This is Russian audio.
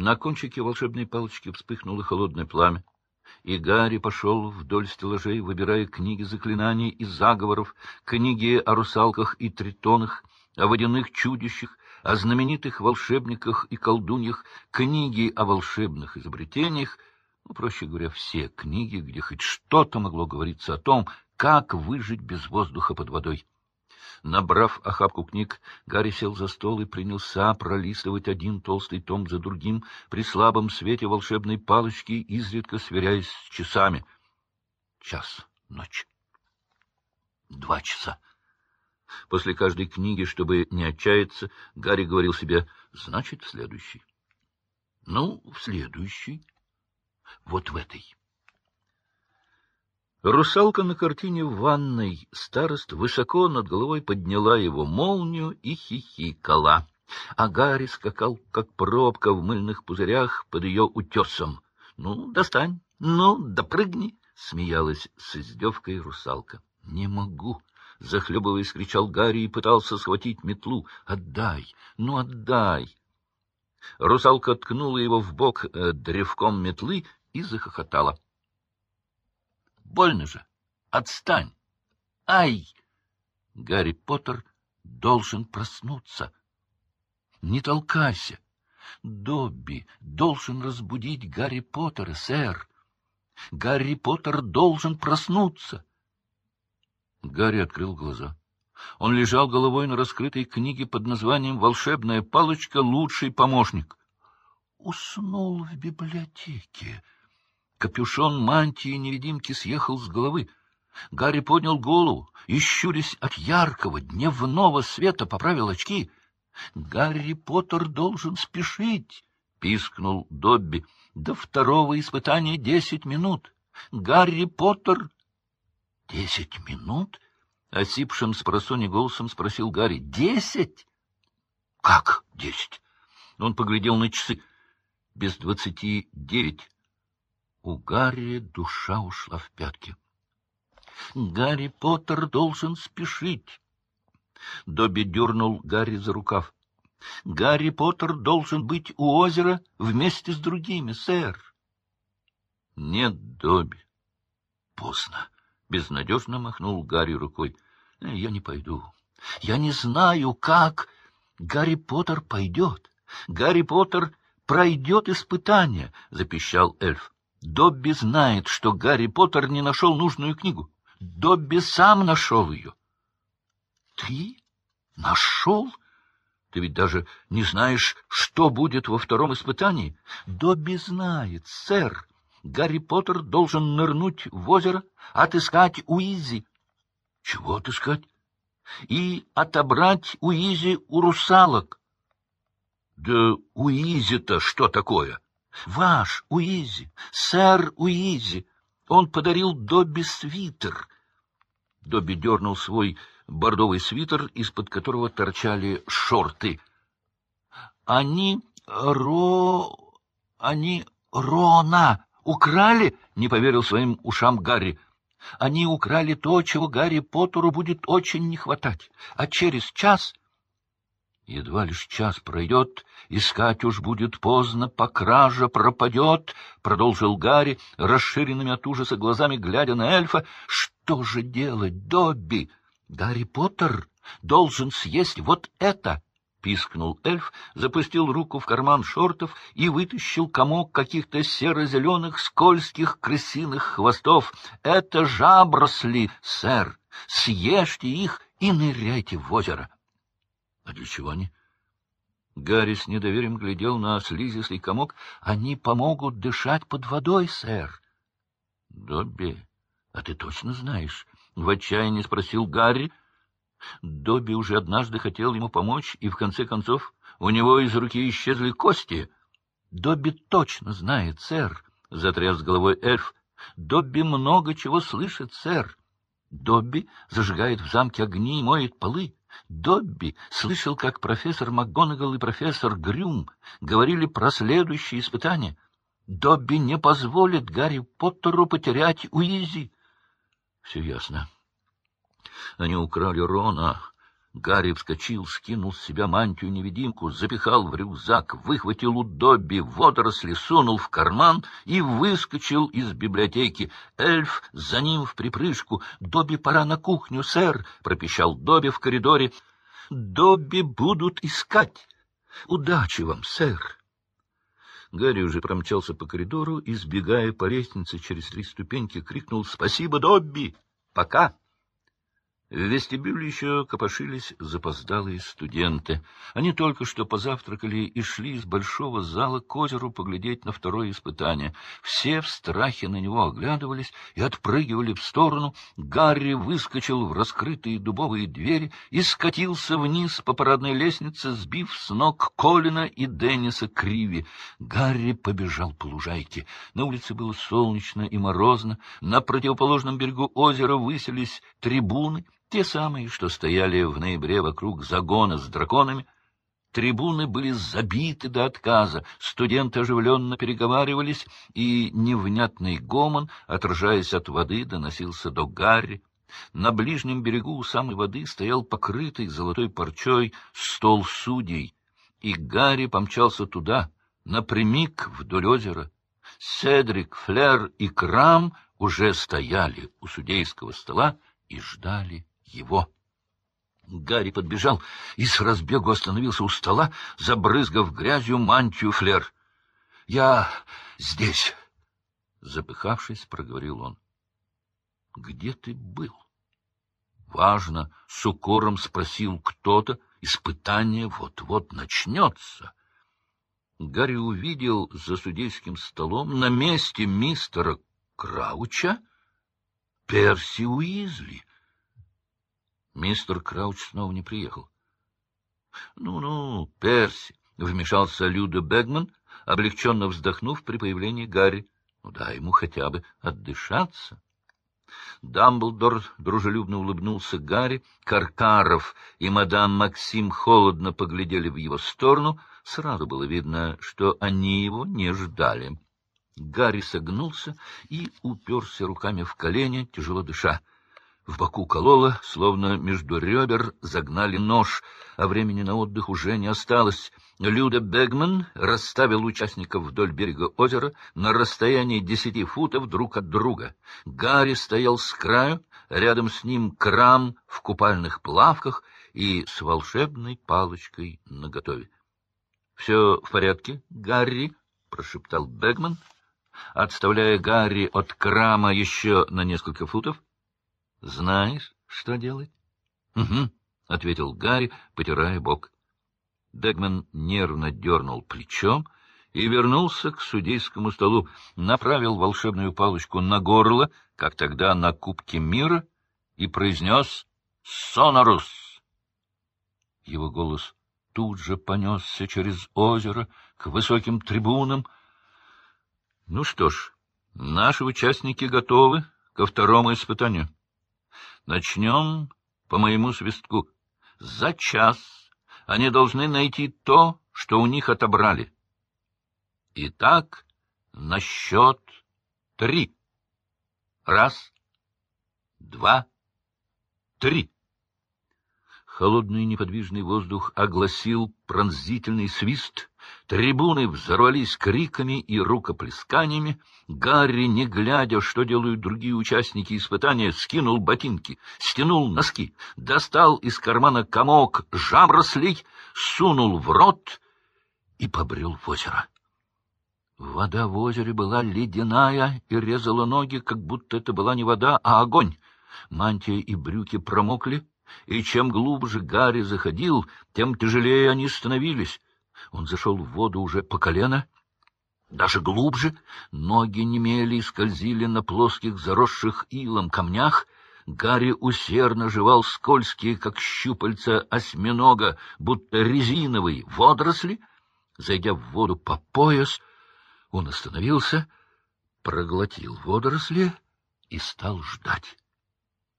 На кончике волшебной палочки вспыхнуло холодное пламя, и Гарри пошел вдоль стеллажей, выбирая книги заклинаний и заговоров, книги о русалках и тритонах, о водяных чудищах, о знаменитых волшебниках и колдуньях, книги о волшебных изобретениях, ну, проще говоря, все книги, где хоть что-то могло говориться о том, как выжить без воздуха под водой. Набрав охапку книг, Гарри сел за стол и принялся пролистывать один толстый том за другим при слабом свете волшебной палочки, изредка сверяясь с часами. Час ночи. Два часа. После каждой книги, чтобы не отчаяться, Гарри говорил себе, значит, в следующей. Ну, в следующей. Вот в этой. Русалка на картине в ванной старост высоко над головой подняла его молнию и хихикала, а Гарри скакал, как пробка в мыльных пузырях под ее утесом. — Ну, достань, ну, допрыгни! — смеялась с издевкой русалка. — Не могу! — захлебываясь, кричал Гарри и пытался схватить метлу. — Отдай! Ну, отдай! Русалка ткнула его в бок э, древком метлы и захохотала. — Больно же. Отстань. Ай! Гарри Поттер должен проснуться. Не толкайся. Добби должен разбудить Гарри Поттера, сэр. Гарри Поттер должен проснуться. Гарри открыл глаза. Он лежал головой на раскрытой книге под названием «Волшебная палочка. Лучший помощник». Уснул в библиотеке. Капюшон мантии-невидимки съехал с головы. Гарри поднял голову и, щурясь от яркого дневного света, поправил очки. — Гарри Поттер должен спешить! — пискнул Добби. — До второго испытания десять минут. Гарри Поттер... — Десять минут? — осипшим с просони голосом спросил Гарри. — Десять? — Как десять? Он поглядел на часы. Без двадцати девять. У Гарри душа ушла в пятки. Гарри Поттер должен спешить. Добби дернул Гарри за рукав. Гарри Поттер должен быть у озера вместе с другими, сэр. Нет, Добби. Поздно. Безнадежно махнул Гарри рукой. «Э, я не пойду. Я не знаю, как. Гарри Поттер пойдет. Гарри Поттер пройдет испытание, — запищал эльф. Добби знает, что Гарри Поттер не нашел нужную книгу. Добби сам нашел ее. — Ты нашел? Ты ведь даже не знаешь, что будет во втором испытании. Добби знает, сэр. Гарри Поттер должен нырнуть в озеро, отыскать Уизи. — Чего отыскать? — И отобрать Уизи у русалок. — Да Уизи-то что такое? — Ваш Уизи, сэр Уизи. Он подарил Добби свитер. Добби дернул свой бордовый свитер, из-под которого торчали шорты. Они ро... они Рона украли? Не поверил своим ушам Гарри. Они украли то, чего Гарри Поттеру будет очень не хватать. А через час Едва лишь час пройдет, искать уж будет поздно, по краже пропадет, — продолжил Гарри, расширенными от ужаса глазами, глядя на эльфа. — Что же делать, Добби? Гарри Поттер должен съесть вот это! — пискнул эльф, запустил руку в карман шортов и вытащил комок каких-то серо-зеленых скользких крысиных хвостов. — Это жабросли, сэр! Съешьте их и ныряйте в озеро! — а для чего они? Гарри с недоверием глядел на слизистый комок. Они помогут дышать под водой, сэр. Добби, а ты точно знаешь? В отчаянии спросил Гарри. Добби уже однажды хотел ему помочь, и в конце концов у него из руки исчезли кости. Добби точно знает, сэр, — затряс головой эльф. Добби много чего слышит, сэр. Добби зажигает в замке огни и моет полы. Добби слышал, как профессор МакГонагал и профессор Грюм говорили про следующее испытание. Добби не позволит Гарри Поттеру потерять Уизи. Все ясно. Они украли Рона. Гарри вскочил, скинул с себя мантию-невидимку, запихал в рюкзак, выхватил у Добби водоросли, сунул в карман и выскочил из библиотеки. Эльф за ним в припрыжку. «Добби, пора на кухню, сэр!» — пропищал Добби в коридоре. «Добби будут искать! Удачи вам, сэр!» Гарри уже промчался по коридору и, сбегая по лестнице через три ступеньки, крикнул «Спасибо, Добби! Пока!» В вестибюле еще копошились запоздалые студенты. Они только что позавтракали и шли из большого зала к озеру поглядеть на второе испытание. Все в страхе на него оглядывались и отпрыгивали в сторону. Гарри выскочил в раскрытые дубовые двери и скатился вниз по парадной лестнице, сбив с ног Колина и Денниса Криви. Гарри побежал по лужайке. На улице было солнечно и морозно. На противоположном берегу озера высились трибуны — те самые, что стояли в ноябре вокруг загона с драконами. Трибуны были забиты до отказа, студенты оживленно переговаривались, и невнятный гомон, отражаясь от воды, доносился до Гарри. На ближнем берегу у самой воды стоял покрытый золотой парчой стол судей, и Гарри помчался туда, напрямик вдоль озера. Седрик, Флер и Крам уже стояли у судейского стола и ждали его. Гарри подбежал и с разбегу остановился у стола, забрызгав грязью мантию флер. — Я здесь, — запыхавшись, проговорил он. — Где ты был? — Важно, — с укором спросил кто-то. Испытание вот-вот начнется. Гарри увидел за судейским столом на месте мистера Крауча Перси Уизли. Мистер Крауч снова не приехал. «Ну — Ну-ну, Перси, — вмешался Люда Бегман, облегченно вздохнув при появлении Гарри. — Ну, дай ему хотя бы отдышаться. Дамблдор дружелюбно улыбнулся Гарри, Каркаров и мадам Максим холодно поглядели в его сторону. Сразу было видно, что они его не ждали. Гарри согнулся и уперся руками в колени, тяжело дыша. В боку кололо, словно между ребер загнали нож, а времени на отдых уже не осталось. Люда Бегман расставил участников вдоль берега озера на расстоянии десяти футов друг от друга. Гарри стоял с краю, рядом с ним крам в купальных плавках и с волшебной палочкой наготове. — Все в порядке, Гарри? — прошептал Бегман, отставляя Гарри от крама еще на несколько футов. — Знаешь, что делать? — Угу, — ответил Гарри, потирая бок. Дегман нервно дернул плечом и вернулся к судейскому столу, направил волшебную палочку на горло, как тогда на Кубке мира, и произнес «Сонорус!». Его голос тут же понесся через озеро к высоким трибунам. Ну что ж, наши участники готовы ко второму испытанию. Начнем по моему свистку. За час они должны найти то, что у них отобрали. Итак, на счет три. Раз, два, три. Холодный неподвижный воздух огласил пронзительный свист. Трибуны взорвались криками и рукоплесканиями. Гарри, не глядя, что делают другие участники испытания, скинул ботинки, стянул носки, достал из кармана комок жаброслей, сунул в рот и побрел в озеро. Вода в озере была ледяная и резала ноги, как будто это была не вода, а огонь. Мантия и брюки промокли, и чем глубже Гарри заходил, тем тяжелее они становились. Он зашел в воду уже по колено, даже глубже, ноги немели и скользили на плоских, заросших илом камнях. Гарри усердно жевал скользкие, как щупальца осьминога, будто резиновые водоросли. Зайдя в воду по пояс, он остановился, проглотил водоросли и стал ждать.